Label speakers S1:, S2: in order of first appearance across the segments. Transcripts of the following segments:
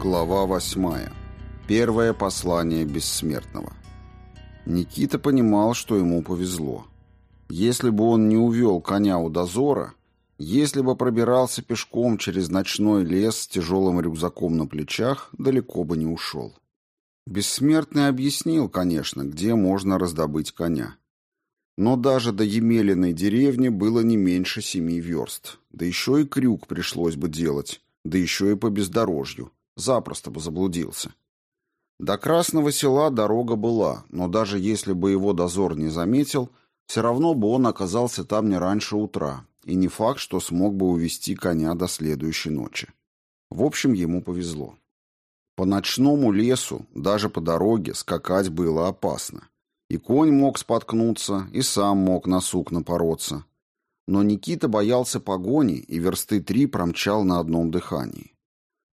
S1: Глава восьмая. Первое послание бессмертного. Никита понимал, что ему повезло. Если бы он не увел коня у дозора, если бы пробирался пешком через ночной лес с тяжелым рюкзаком на плечах, далеко бы не ушел. Бессмертный объяснил, конечно, где можно раздобыть коня. Но даже до Емелиной деревни было не меньше семи верст. Да еще и крюк пришлось бы делать, да еще и по бездорожью. Запросто бы заблудился. До Красного села дорога была, но даже если бы его дозор не заметил, все равно бы он оказался там не раньше утра, и не факт, что смог бы увести коня до следующей ночи. В общем, ему повезло. По ночному лесу, даже по дороге, скакать было опасно. И конь мог споткнуться, и сам мог на сук напороться. Но Никита боялся погони и версты три промчал на одном дыхании.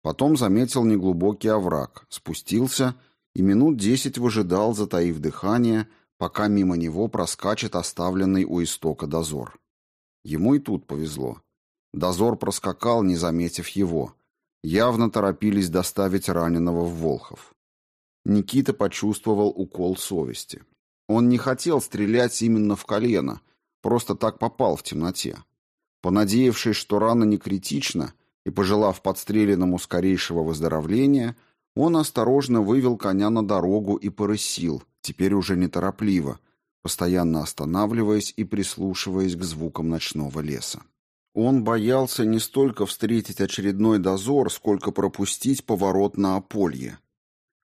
S1: Потом заметил неглубокий овраг, спустился и минут десять выжидал, затаив дыхание, пока мимо него проскачет оставленный у истока дозор. Ему и тут повезло. Дозор проскакал, не заметив его. Явно торопились доставить раненого в Волхов. Никита почувствовал укол совести. Он не хотел стрелять именно в колено, просто так попал в темноте. Понадеявшись, что рана не критична, и, пожелав подстреленному скорейшего выздоровления, он осторожно вывел коня на дорогу и порысил, теперь уже неторопливо, постоянно останавливаясь и прислушиваясь к звукам ночного леса. Он боялся не столько встретить очередной дозор, сколько пропустить поворот на Аполье.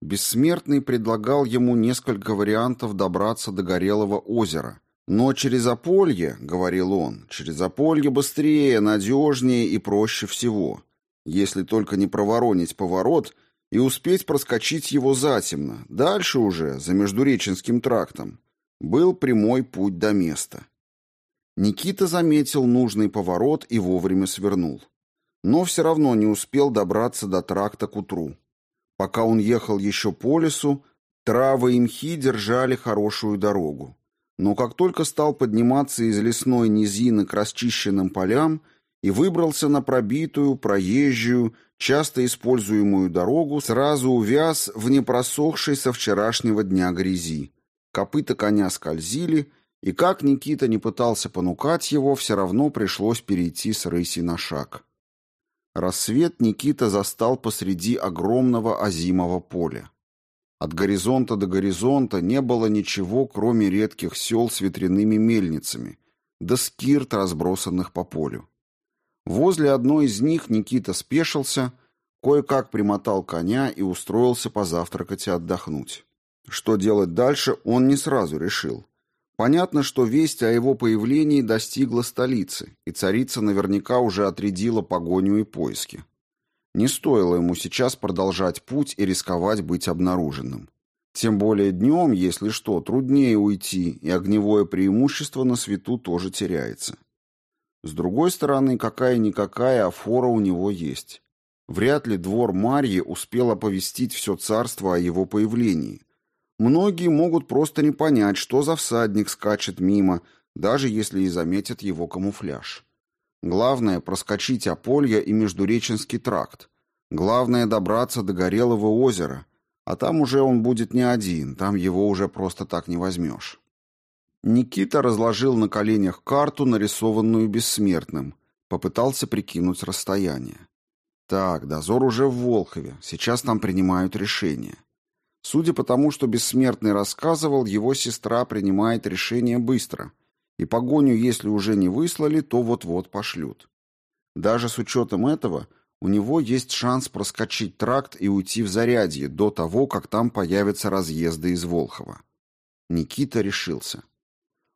S1: Бессмертный предлагал ему несколько вариантов добраться до Горелого озера, но через Аполье, говорил он, через Аполье быстрее, надежнее и проще всего, если только не проворонить поворот и успеть проскочить его затемно. Дальше уже, за Междуреченским трактом, был прямой путь до места. Никита заметил нужный поворот и вовремя свернул. Но все равно не успел добраться до тракта к утру. Пока он ехал еще по лесу, травы и мхи держали хорошую дорогу. Но как только стал подниматься из лесной низины к расчищенным полям и выбрался на пробитую, проезжую, часто используемую дорогу, сразу увяз в непросохшей со вчерашнего дня грязи. Копыта коня скользили, и как Никита не пытался понукать его, все равно пришлось перейти с рыси на шаг. Рассвет Никита застал посреди огромного озимого поля. От горизонта до горизонта не было ничего, кроме редких сел с ветряными мельницами, да скирт, разбросанных по полю. Возле одной из них Никита спешился, кое-как примотал коня и устроился позавтракать и отдохнуть. Что делать дальше, он не сразу решил. Понятно, что весть о его появлении достигла столицы, и царица наверняка уже отрядила погоню и поиски. Не стоило ему сейчас продолжать путь и рисковать быть обнаруженным. Тем более днем, если что, труднее уйти, и огневое преимущество на свету тоже теряется. С другой стороны, какая-никакая афора у него есть. Вряд ли двор Марьи успел оповестить все царство о его появлении. Многие могут просто не понять, что за всадник скачет мимо, даже если и заметят его камуфляж. Главное – проскочить Аполья и Междуреченский тракт. Главное – добраться до Горелого озера. А там уже он будет не один, там его уже просто так не возьмешь. Никита разложил на коленях карту, нарисованную бессмертным. Попытался прикинуть расстояние. Так, дозор уже в Волхове, сейчас там принимают решение. Судя по тому, что Бессмертный рассказывал, его сестра принимает решение быстро – и погоню, если уже не выслали, то вот-вот пошлют. Даже с учетом этого, у него есть шанс проскочить тракт и уйти в Зарядье до того, как там появятся разъезды из Волхова. Никита решился.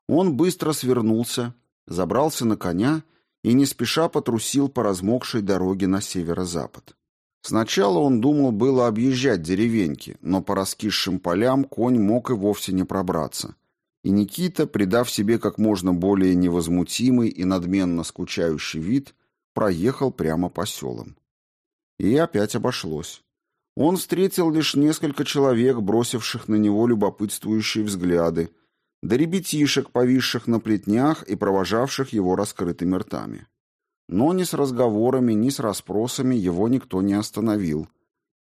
S1: Он быстро свернулся, забрался на коня и не спеша потрусил по размокшей дороге на северо-запад. Сначала он думал было объезжать деревеньки, но по раскисшим полям конь мог и вовсе не пробраться – и Никита, придав себе как можно более невозмутимый и надменно скучающий вид, проехал прямо по селам. И опять обошлось. Он встретил лишь несколько человек, бросивших на него любопытствующие взгляды, да ребятишек, повисших на плетнях и провожавших его раскрытыми ртами. Но ни с разговорами, ни с расспросами его никто не остановил,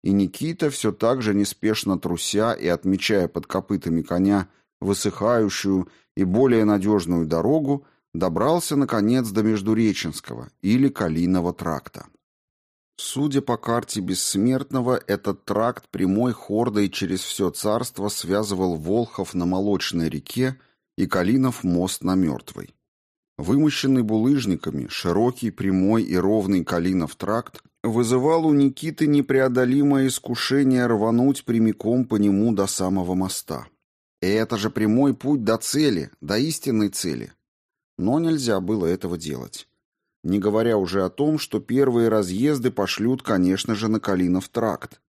S1: и Никита, все так же неспешно труся и отмечая под копытами коня высыхающую и более надежную дорогу, добрался, наконец, до Междуреченского или Калиного тракта. Судя по карте Бессмертного, этот тракт прямой хордой через все царство связывал Волхов на Молочной реке и Калинов мост на Мертвой. Вымощенный булыжниками, широкий, прямой и ровный Калинов тракт вызывал у Никиты непреодолимое искушение рвануть прямиком по нему до самого моста. И это же прямой путь до цели, до истинной цели. Но нельзя было этого делать. Не говоря уже о том, что первые разъезды пошлют, конечно же, на Калинов тракт.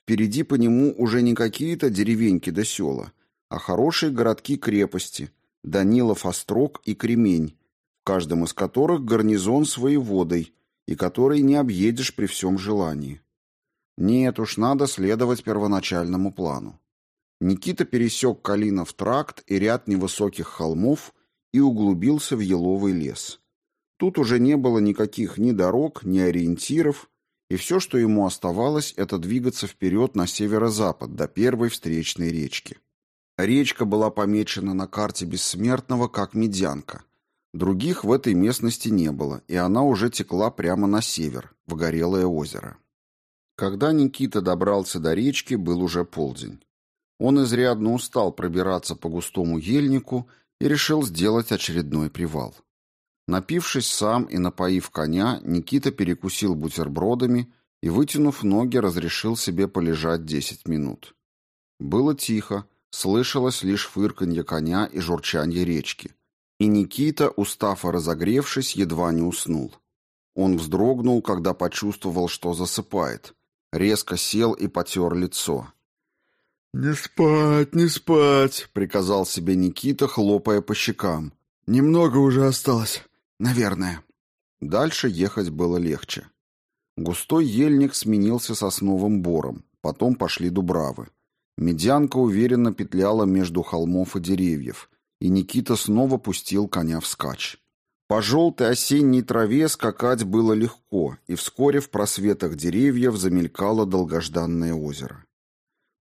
S1: Впереди по нему уже не какие-то деревеньки да села, а хорошие городки-крепости, Данилов Острог и Кремень, в каждом из которых гарнизон с воеводой, и который не объедешь при всем желании. Нет уж, надо следовать первоначальному плану. Никита пересек Калинов тракт и ряд невысоких холмов и углубился в еловый лес. Тут уже не было никаких ни дорог, ни ориентиров, и все, что ему оставалось, это двигаться вперед на северо-запад до первой встречной речки. Речка была помечена на карте Бессмертного как Медянка. Других в этой местности не было, и она уже текла прямо на север, в Горелое озеро. Когда Никита добрался до речки, был уже полдень. Он изрядно устал пробираться по густому ельнику и решил сделать очередной привал. Напившись сам и напоив коня, Никита перекусил бутербродами и, вытянув ноги, разрешил себе полежать десять минут. Было тихо, Слышалось лишь фырканье коня и журчанье речки. И Никита, устав и разогревшись, едва не уснул. Он вздрогнул, когда почувствовал, что засыпает. Резко сел и потер лицо. «Не спать, не спать», — приказал себе Никита, хлопая по щекам. «Немного уже осталось, наверное». Дальше ехать было легче. Густой ельник сменился сосновым бором, потом пошли дубравы. Медянка уверенно петляла между холмов и деревьев, и Никита снова пустил коня вскачь. По желтой осенней траве скакать было легко, и вскоре в просветах деревьев замелькало долгожданное озеро.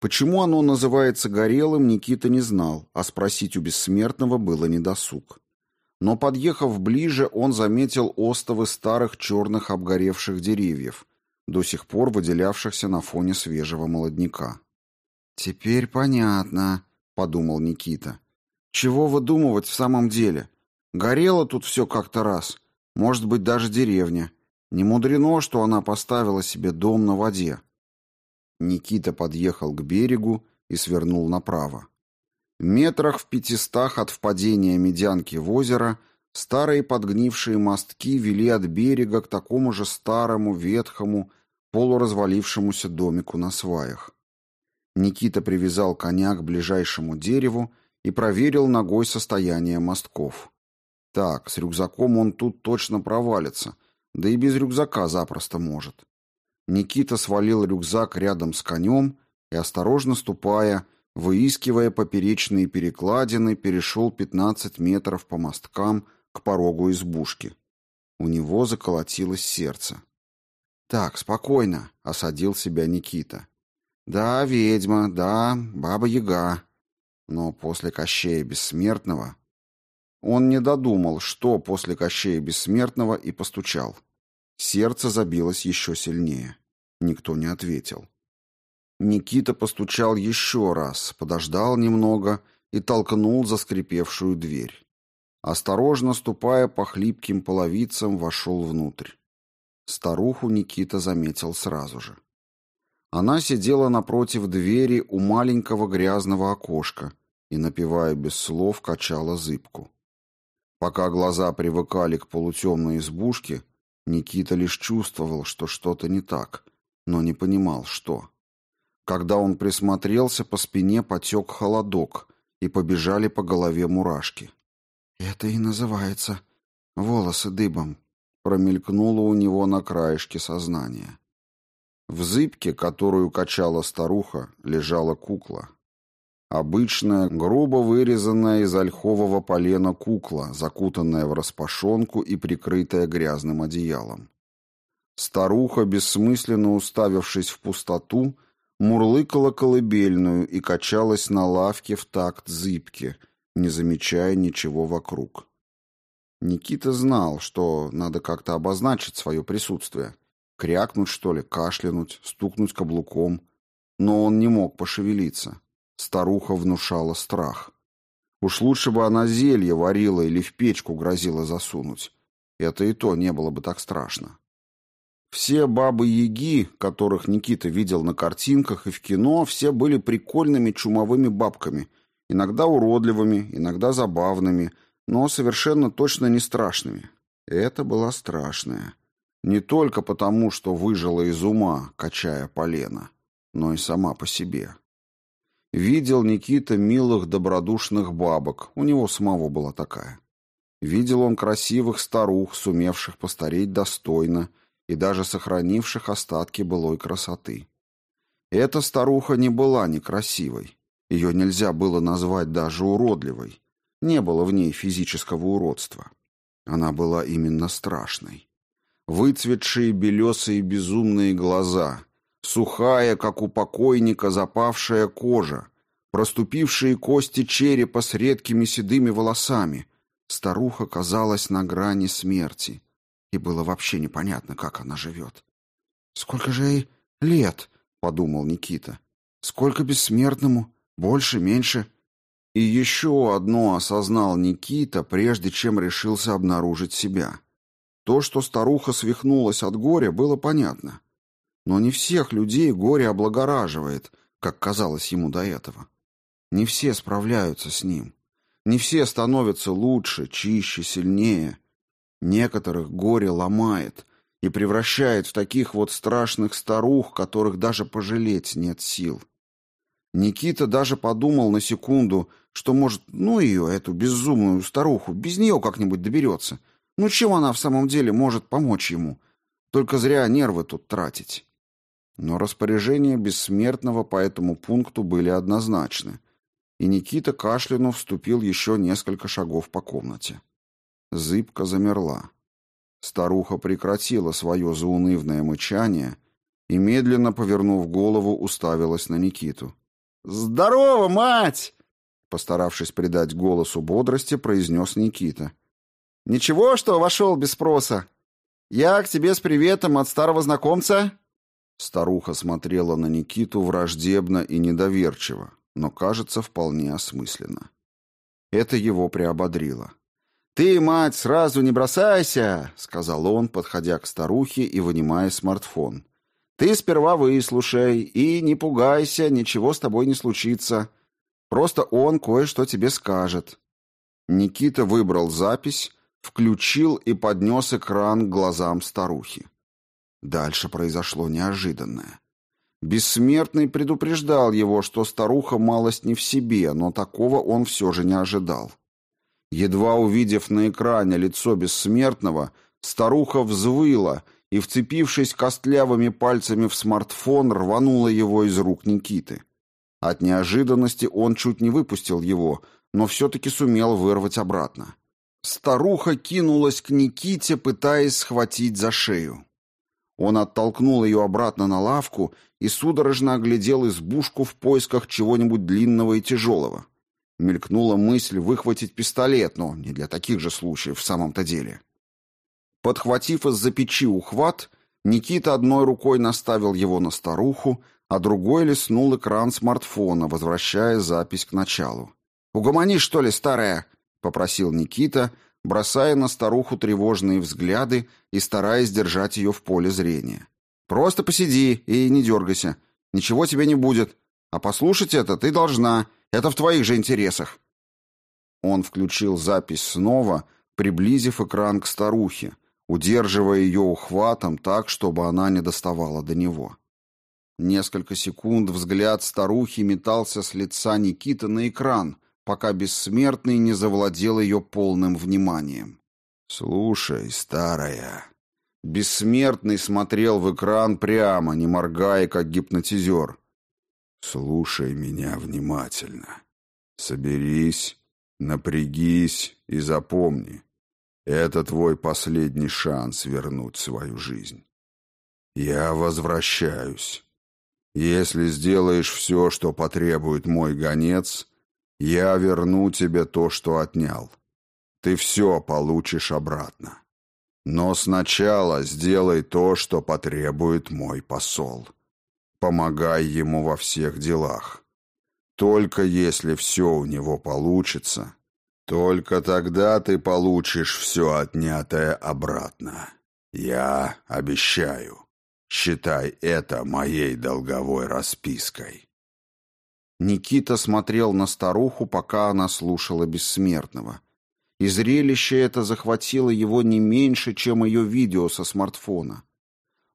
S1: Почему оно называется горелым, Никита не знал, а спросить у бессмертного было недосуг. Но, подъехав ближе, он заметил остовы старых черных обгоревших деревьев, до сих пор выделявшихся на фоне свежего молодняка. «Теперь понятно», — подумал Никита. «Чего выдумывать в самом деле? Горело тут все как-то раз. Может быть, даже деревня. Не мудрено, что она поставила себе дом на воде». Никита подъехал к берегу и свернул направо. Метрах в пятистах от впадения медянки в озеро старые подгнившие мостки вели от берега к такому же старому, ветхому, полуразвалившемуся домику на сваях. Никита привязал коня к ближайшему дереву и проверил ногой состояние мостков. Так, с рюкзаком он тут точно провалится, да и без рюкзака запросто может. Никита свалил рюкзак рядом с конем и, осторожно ступая, выискивая поперечные перекладины, перешел 15 метров по мосткам к порогу избушки. У него заколотилось сердце. «Так, спокойно», — осадил себя Никита. Да, ведьма, да, баба-яга. Но после Кощея Бессмертного... Он не додумал, что после Кощея Бессмертного, и постучал. Сердце забилось еще сильнее. Никто не ответил. Никита постучал еще раз, подождал немного и толкнул заскрипевшую дверь. Осторожно ступая по хлипким половицам, вошел внутрь. Старуху Никита заметил сразу же. Она сидела напротив двери у маленького грязного окошка и, напевая без слов, качала зыбку. Пока глаза привыкали к полутемной избушке, Никита лишь чувствовал, что что-то не так, но не понимал, что. Когда он присмотрелся, по спине потек холодок, и побежали по голове мурашки. «Это и называется волосы дыбом», — промелькнуло у него на краешке сознания. В зыбке, которую качала старуха, лежала кукла. Обычная, грубо вырезанная из ольхового полена кукла, закутанная в распашонку и прикрытая грязным одеялом. Старуха, бессмысленно уставившись в пустоту, мурлыкала колыбельную и качалась на лавке в такт зыбки, не замечая ничего вокруг. Никита знал, что надо как-то обозначить свое присутствие. Крякнуть, что ли, кашлянуть, стукнуть каблуком. Но он не мог пошевелиться. Старуха внушала страх. Уж лучше бы она зелье варила или в печку грозила засунуть. Это и то не было бы так страшно. Все бабы-яги, которых Никита видел на картинках и в кино, все были прикольными чумовыми бабками, иногда уродливыми, иногда забавными, но совершенно точно не страшными. Это была страшная. Не только потому, что выжила из ума, качая полено, но и сама по себе. Видел Никита милых добродушных бабок, у него самого была такая. Видел он красивых старух, сумевших постареть достойно и даже сохранивших остатки былой красоты. Эта старуха не была некрасивой. Ее нельзя было назвать даже уродливой. Не было в ней физического уродства. Она была именно страшной. Выцветшие белесые безумные глаза, Сухая, как у покойника, запавшая кожа, проступившие кости черепа с редкими седыми волосами. Старуха казалась на грани смерти, и было вообще непонятно, как она живет. «Сколько же ей лет?» — подумал Никита. «Сколько бессмертному? Больше, меньше?» И еще одно осознал Никита, прежде чем решился обнаружить себя. То, что старуха свихнулась от горя, было понятно. Но не всех людей горе облагораживает, как казалось ему до этого. Не все справляются с ним. Не все становятся лучше, чище, сильнее. Некоторых горе ломает и превращает в таких вот страшных старух, которых даже пожалеть нет сил. Никита даже подумал на секунду, что, может, ну ее, эту безумную старуху, без нее как-нибудь доберется. Ну чем она в самом деле может помочь ему? Только зря нервы тут тратить. Но распоряжения бессмертного по этому пункту были однозначны, и Никита кашлянув вступил еще несколько шагов по комнате. Зыбка замерла. Старуха прекратила свое заунывное мычание и, медленно повернув голову, уставилась на Никиту. «Здорово, мать!» Постаравшись придать голосу бодрости, произнес Никита. «Ничего, что вошел без спроса? Я к тебе с приветом от старого знакомца?» Старуха смотрела на Никиту враждебно и недоверчиво, но, кажется, вполне осмысленно. Это его приободрило. «Ты, мать, сразу не бросайся!» — сказал он, подходя к старухе и вынимая смартфон. «Ты сперва выслушай и не пугайся, ничего с тобой не случится. Просто он кое-что тебе скажет». Никита выбрал запись, включил и поднес экран к глазам старухи. Дальше произошло неожиданное. Бессмертный предупреждал его, что старуха малость не в себе, но такого он все же не ожидал. Едва увидев на экране лицо бессмертного, старуха взвыла и, вцепившись костлявыми пальцами в смартфон, рванула его из рук Никиты. От неожиданности он чуть не выпустил его, но все-таки сумел вырвать обратно. Старуха кинулась к Никите, пытаясь схватить за шею. Он оттолкнул ее обратно на лавку и судорожно оглядел избушку в поисках чего-нибудь длинного и тяжелого. Мелькнула мысль выхватить пистолет, но не для таких же случаев в самом-то деле. Подхватив из-за печи ухват, Никита одной рукой наставил его на старуху, а другой лиснул экран смартфона, возвращая запись к началу. «Угомонись, что ли, старая?» — попросил Никита — бросая на старуху тревожные взгляды и стараясь держать ее в поле зрения. «Просто посиди и не дергайся. Ничего тебе не будет. А послушать это ты должна. Это в твоих же интересах». Он включил запись снова, приблизив экран к старухе, удерживая ее ухватом так, чтобы она не доставала до него. Несколько секунд взгляд старухи метался с лица Никиты на экран — пока бессмертный не завладел ее полным вниманием. «Слушай, старая...» Бессмертный смотрел в экран прямо, не моргая, как гипнотизер. «Слушай меня внимательно. Соберись, напрягись и запомни. Это твой последний шанс вернуть свою жизнь. я возвращаюсь. Если сделаешь все, что потребует мой гонец, я верну тебе то, что отнял. Ты все получишь обратно. Но сначала сделай то, что потребует мой посол. Помогай ему во всех делах. Только если все у него получится, только тогда ты получишь все отнятое обратно. Я обещаю. Считай это моей долговой распиской.
S2: Никита смотрел на старуху, пока она слушала бессмертного. И зрелище это захватило его не меньше, чем ее видео со смартфона.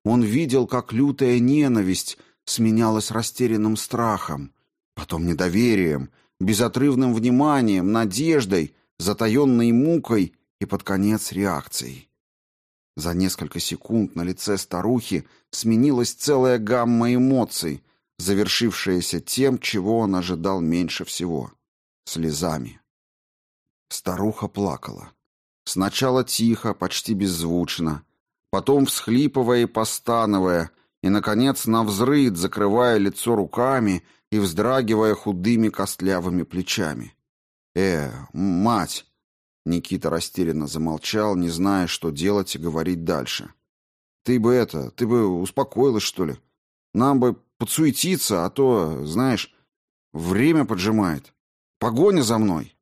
S2: Он видел, как лютая ненависть сменялась растерянным страхом, потом недоверием, безотрывным вниманием, надеждой, затаенной мукой и, под конец, реакцией. За несколько секунд на лице старухи сменилась целая гамма эмоций, завершившаяся тем, чего он ожидал меньше всего — слезами. Старуха плакала. Сначала тихо, почти беззвучно, потом всхлипывая и постановая, и, наконец, навзрыд, закрывая лицо руками и вздрагивая худыми костлявыми плечами. «Э, мать!» Никита растерянно замолчал, не зная, что делать и говорить дальше. «Ты бы это, ты бы успокоилась, что ли? Нам бы подсуетиться, а то, знаешь, время поджимает. Погоня за мной!»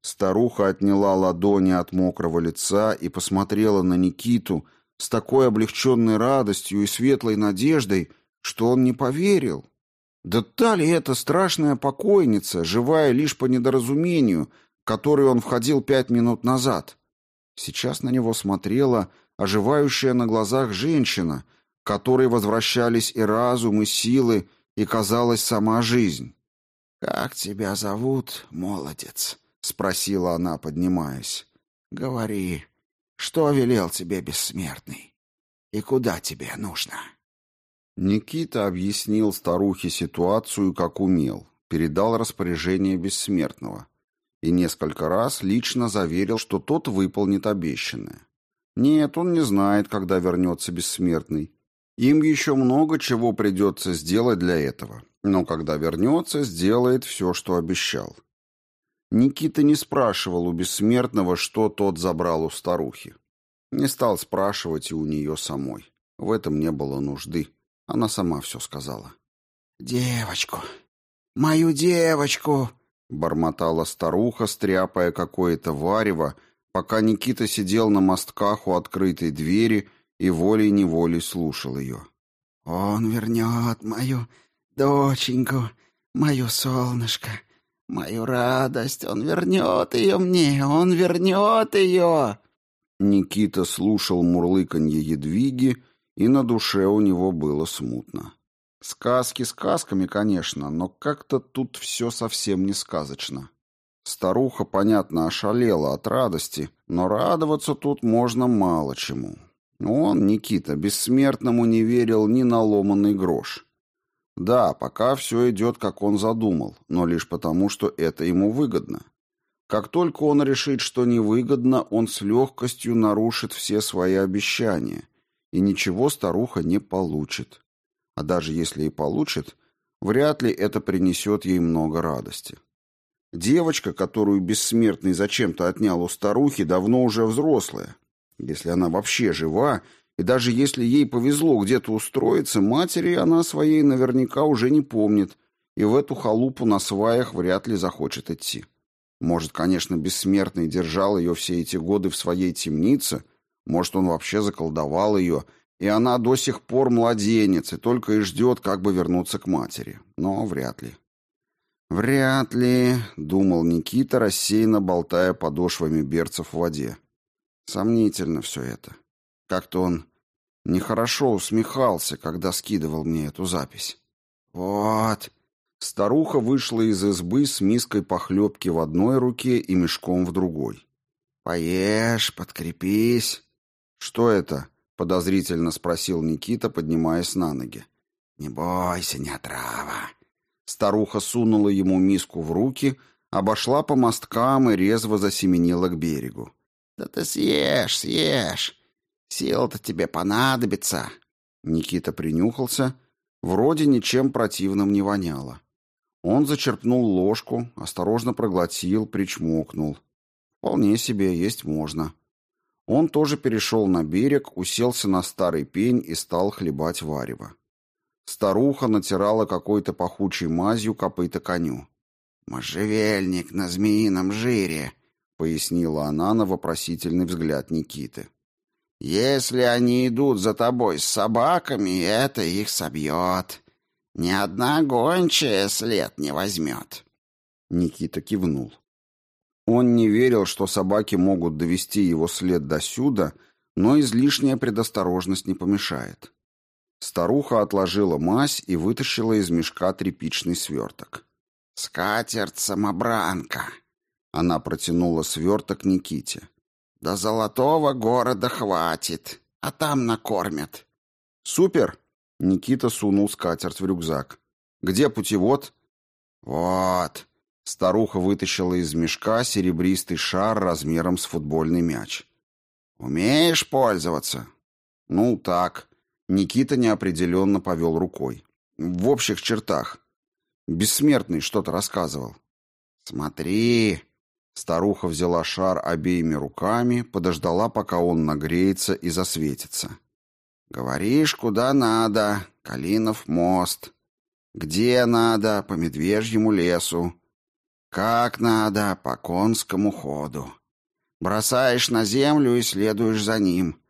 S2: Старуха отняла ладони от мокрого лица и посмотрела на Никиту с такой облегченной радостью и светлой надеждой, что он не поверил. Да та ли это страшная покойница, живая лишь по недоразумению, в который он входил пять минут назад? Сейчас на него смотрела оживающая на глазах женщина, которой возвращались и разум, и силы, и, казалось, сама жизнь. «Как тебя зовут, молодец?» — спросила она, поднимаясь. «Говори, что велел тебе бессмертный? И куда тебе нужно?»
S1: Никита объяснил старухе ситуацию, как умел, передал распоряжение бессмертного и несколько раз лично заверил, что тот выполнит обещанное. Нет, он не знает, когда вернется бессмертный. Им еще много чего придется сделать для этого, но когда вернется, сделает все, что обещал. Никита не спрашивал у бессмертного, что тот забрал у старухи. Не стал спрашивать и у нее самой. В этом не было нужды. Она сама все сказала.
S2: «Девочку! Мою девочку!»
S1: Бормотала старуха, стряпая какое-то варево, пока Никита сидел на мостках у открытой двери и волей-неволей слушал ее.
S2: «Он вернет мою доченьку, мою солнышко, мою радость. Он вернет ее мне, он вернет ее!»
S1: Никита слушал мурлыканье едвиги, и на душе у него было смутно. Сказки сказками, конечно, но как-то тут все совсем не сказочно. Старуха, понятно, ошалела от радости, но радоваться тут можно мало чему. Он, Никита, бессмертному не верил ни на ломанный грош. Да, пока все идет, как он задумал, но лишь потому, что это ему выгодно. Как только он решит, что невыгодно, он с легкостью нарушит все свои обещания, и ничего старуха не получит. А даже если и получит, вряд ли это принесет ей много радости. Девочка, которую бессмертный зачем-то отнял у старухи, давно уже взрослая. Если она вообще жива, и даже если ей повезло где-то устроиться, матери она своей наверняка уже не помнит, и в эту халупу на сваях вряд ли захочет идти. Может, конечно, бессмертный держал ее все эти годы в своей темнице, может, он вообще заколдовал ее, и она до сих пор младенец и только и ждет, как бы вернуться к матери. Но вряд ли. «Вряд ли», — думал Никита, рассеянно болтая подошвами берцев в воде. «Сомнительно все это. Как-то он нехорошо усмехался, когда скидывал мне эту запись». «Вот», Старуха вышла из избы с миской похлебки в одной руке и мешком в другой. «Поешь, подкрепись». «Что это?» — подозрительно спросил Никита, поднимаясь на ноги.
S2: «Не бойся, не отрава».
S1: Старуха сунула ему миску в руки, обошла по мосткам и резво засеменила к берегу.
S2: «Да ты съешь, съешь. Сил-то тебе понадобится».
S1: Никита принюхался. Вроде ничем противным не воняло. Он зачерпнул ложку, осторожно проглотил, причмокнул. Вполне себе, есть можно. Он тоже перешел на берег, уселся на старый пень и стал хлебать варево. Старуха натирала какой-то пахучей мазью копыта коню. «Можжевельник на змеином жире», — пояснила она на вопросительный взгляд Никиты. «Если они идут за тобой с собаками, это их собьет. Ни одна гончая след не возьмет». Никита кивнул. Он не верил, что собаки могут довести его след до сюда, но излишняя предосторожность не помешает. Старуха отложила мазь и вытащила из мешка тряпичный сверток. «Скатерть-самобранка!» Она протянула сверток Никите. «До золотого города хватит, а там накормят». «Супер!» Никита сунул скатерть в рюкзак. «Где путевод?» «Вот». Старуха вытащила из мешка серебристый шар размером с футбольный мяч. «Умеешь пользоваться?» «Ну, так». Никита неопределенно повел рукой. «В общих чертах. Бессмертный что-то рассказывал». «Смотри!» Старуха взяла шар обеими руками, подождала, пока он нагреется и засветится. «Говоришь, куда надо. Калинов мост. Где надо, по медвежьему лесу. Как надо, по конскому ходу. Бросаешь на землю и следуешь за ним.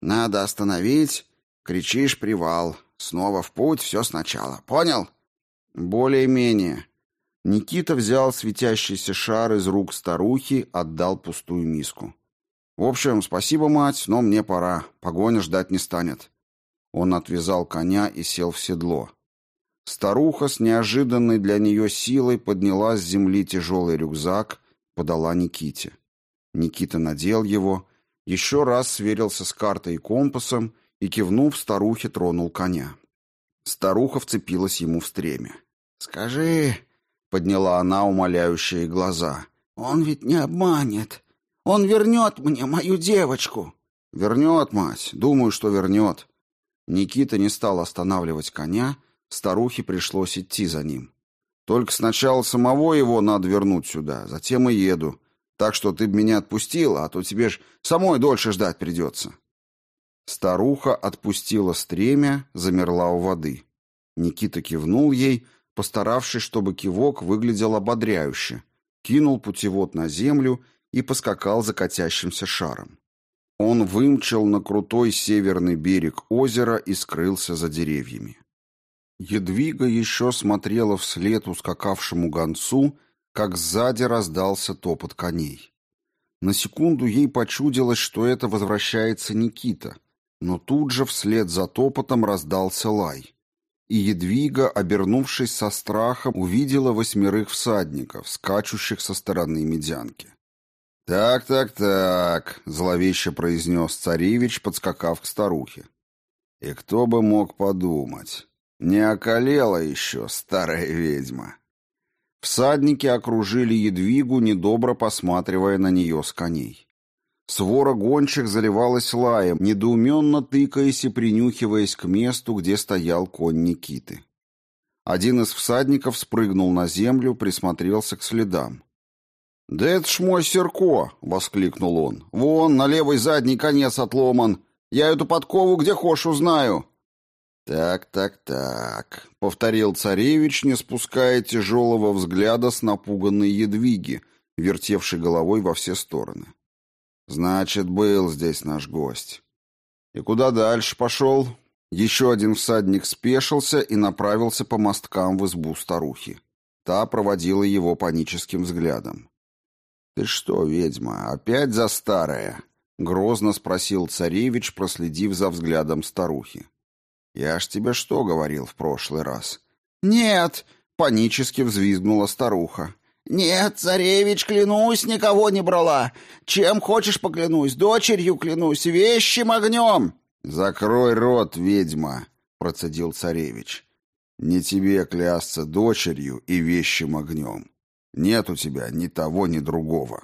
S1: Надо остановить, кричишь «привал». Снова в путь, все сначала. Понял? Более-менее. Никита взял светящийся шар из рук старухи, отдал пустую миску. «В общем, спасибо, мать, но мне пора. Погоня ждать не станет». Он отвязал коня и сел в седло. Старуха с неожиданной для нее силой подняла с земли тяжелый рюкзак, подала Никите. Никита надел его, еще раз сверился с картой и компасом и, кивнув старухе, тронул коня. Старуха вцепилась ему в стремя. «Скажи...» — подняла она умоляющие глаза. «Он ведь не обманет. Он вернет мне мою девочку». «Вернет, мать. Думаю, что вернет». Никита не стал останавливать коня, старухе пришлось идти за ним. «Только сначала самого его надо вернуть сюда, затем и еду. Так что ты б меня отпустила, а то тебе ж самой дольше ждать придется». Старуха отпустила стремя, замерла у воды. Никита кивнул ей, постаравшись, чтобы кивок выглядел ободряюще, кинул путевод на землю и поскакал за катящимся шаром. Он вымчал на крутой северный берег озера и скрылся за деревьями. Едвига еще смотрела вслед ускакавшему гонцу, как сзади раздался топот коней. На секунду ей почудилось, что это возвращается Никита, но тут же вслед за топотом раздался лай и Едвига, обернувшись со страхом, увидела восьмерых всадников, скачущих со стороны медянки. «Так, так, так», — зловеще произнес царевич, подскакав к старухе. «И кто бы мог подумать? Не околела еще старая ведьма». Всадники окружили Едвигу, недобро посматривая на нее с коней. Свора гончих заливалась лаем, недоуменно тыкаясь и принюхиваясь к месту, где стоял конь Никиты. Один из всадников спрыгнул на землю, присмотрелся к следам. «Да это ж мой Серко!» — воскликнул он. «Вон, на левый задний конец отломан. Я эту подкову где хошь узнаю». «Так, так, так», — повторил царевич, не спуская тяжелого взгляда с напуганной едвиги, вертевшей головой во все стороны. Значит, был здесь наш гость. И куда дальше пошел? Еще один всадник спешился и направился по мосткам в избу старухи. Та проводила его паническим взглядом. «Ты что, ведьма, опять за старое?» — грозно спросил царевич, проследив за взглядом старухи. «Я ж тебе что говорил в прошлый раз?» «Нет!» — панически взвизгнула старуха. «Нет, царевич, клянусь, никого не брала. Чем хочешь поклянусь, дочерью клянусь, вещим огнем!» «Закрой рот, ведьма!» — процедил царевич. «Не тебе клясться дочерью и вещим огнем. Нет у тебя ни того, ни другого».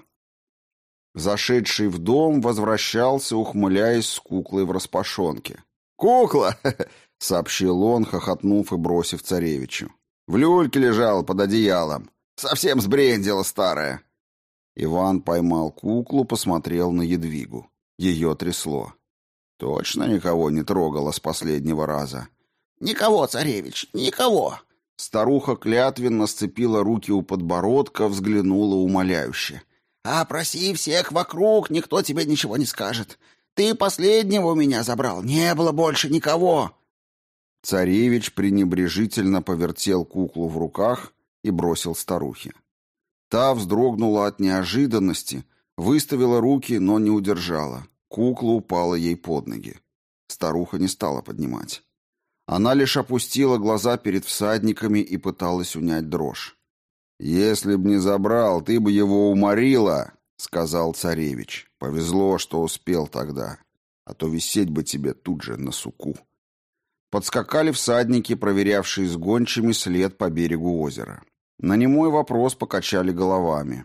S1: Зашедший в дом возвращался, ухмыляясь с куклой в распашонке. «Кукла!» — сообщил он, хохотнув и бросив царевичу. «В люльке лежала под одеялом. Совсем сбрендила старая». Иван поймал куклу, посмотрел на Едвигу. Ее трясло. Точно никого не трогала с последнего раза.
S2: «Никого, царевич, никого!»
S1: Старуха клятвенно сцепила руки у подбородка, взглянула умоляюще.
S2: «А проси всех вокруг, никто тебе ничего не скажет. Ты последнего у меня забрал, не было больше никого!»
S1: Царевич пренебрежительно повертел куклу в руках и бросил старухе. Та вздрогнула от неожиданности, выставила руки, но не удержала. Кукла упала ей под ноги. Старуха не стала поднимать. Она лишь опустила глаза перед всадниками и пыталась унять дрожь. «Если б не забрал, ты бы его уморила», — сказал царевич. «Повезло, что успел тогда, а то висеть бы тебе тут же на суку». Подскакали всадники, проверявшие с гончими след по берегу озера. На немой вопрос покачали головами.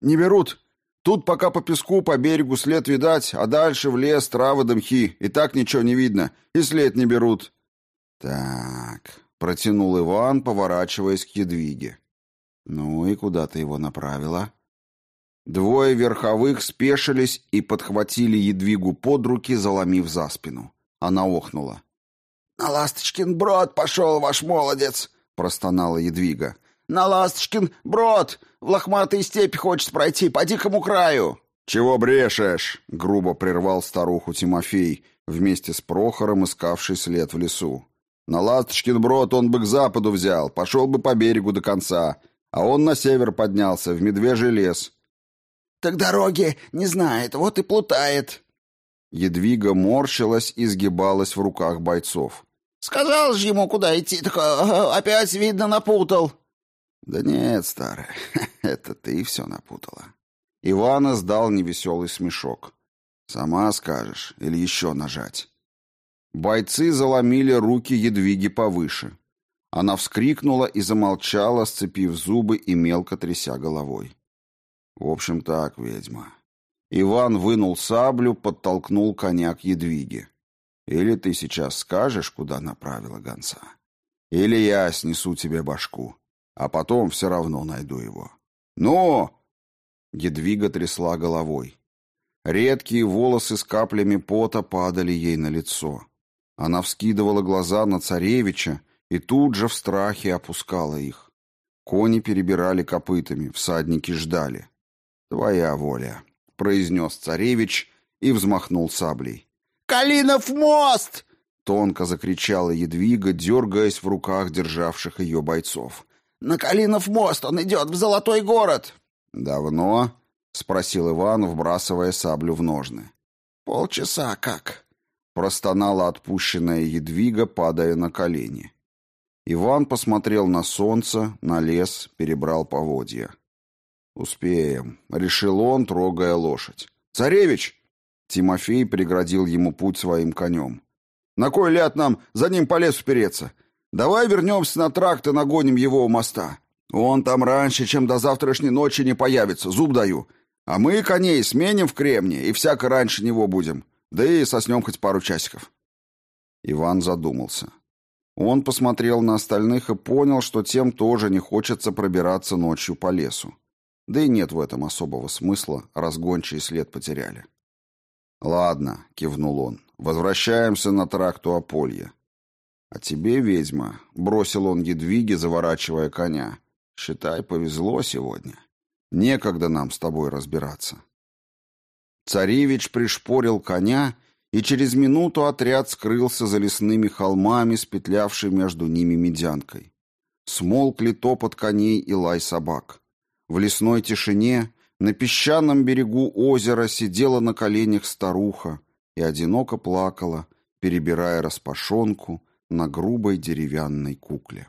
S1: «Не берут. Тут пока по песку, по берегу след видать, а дальше в лес, травы, дымхи. И так ничего не видно, и след не берут». «Так», — протянул Иван, поворачиваясь к Едвиге. «Ну и куда ты его направила?» Двое верховых спешились и подхватили Едвигу под руки, заломив за спину. Она охнула.
S2: «На Ласточкин брод пошел ваш молодец!»
S1: простонала Едвига.
S2: «На Ласточкин брод! В лохматой степи хочет пройти, по дикому краю!»
S1: «Чего брешешь?» — грубо прервал старуху Тимофей, вместе с Прохором, искавший след в лесу. «На Ласточкин брод он бы к западу взял, пошел бы по берегу до конца, а он на север поднялся, в Медвежий лес».
S2: «Так дороги не знает, вот и плутает».
S1: Едвига морщилась и сгибалась в руках бойцов.
S2: Сказал же ему, куда идти, так опять, видно, напутал.
S1: Да нет, старая, это ты все напутала. Ивана сдал невеселый смешок. Сама скажешь или еще нажать. Бойцы заломили руки Едвиги повыше. Она вскрикнула и замолчала, сцепив зубы и мелко тряся головой. В общем так, ведьма. Иван вынул саблю, подтолкнул коня к Едвиге. Или ты сейчас скажешь, куда направила гонца, или я снесу тебе башку, а потом все равно найду его. Ну!» Едвига трясла головой. Редкие волосы с каплями пота падали ей на лицо. Она вскидывала глаза на царевича и тут же в страхе опускала их. Кони перебирали копытами, всадники ждали. «Твоя воля», — произнес царевич и взмахнул саблей.
S2: Калинов мост!»
S1: Тонко закричала Едвига, дергаясь в руках державших ее бойцов.
S2: «На Калинов мост! Он идет в Золотой город!»
S1: «Давно?» — спросил Иван, вбрасывая саблю в ножны.
S2: «Полчаса как?»
S1: — простонала отпущенная Едвига, падая на колени. Иван посмотрел на солнце, на лес, перебрал поводья. «Успеем», — решил он, трогая лошадь. «Царевич!» Тимофей преградил ему путь своим конем. «На кой ляд нам за ним по лесу переться? Давай вернемся на тракт и нагоним его у моста. Он там раньше, чем до завтрашней ночи не появится, зуб даю. А мы коней сменим в кремне и всяко раньше него будем. Да и соснем хоть пару часиков». Иван задумался. Он посмотрел на остальных и понял, что тем тоже не хочется пробираться ночью по лесу. Да и нет в этом особого смысла, разгончий след потеряли. «Ладно», — кивнул он, — «возвращаемся на тракту Аполья». «А тебе, ведьма», — бросил он едвиге, заворачивая коня, — «считай, повезло сегодня. Некогда нам с тобой разбираться». Царевич пришпорил коня, и через минуту отряд скрылся за лесными холмами, спетлявшей между ними медянкой. Смолкли топот коней и лай собак. В лесной тишине на песчаном берегу озера сидела на коленях старуха и одиноко плакала, перебирая распашонку на грубой деревянной кукле.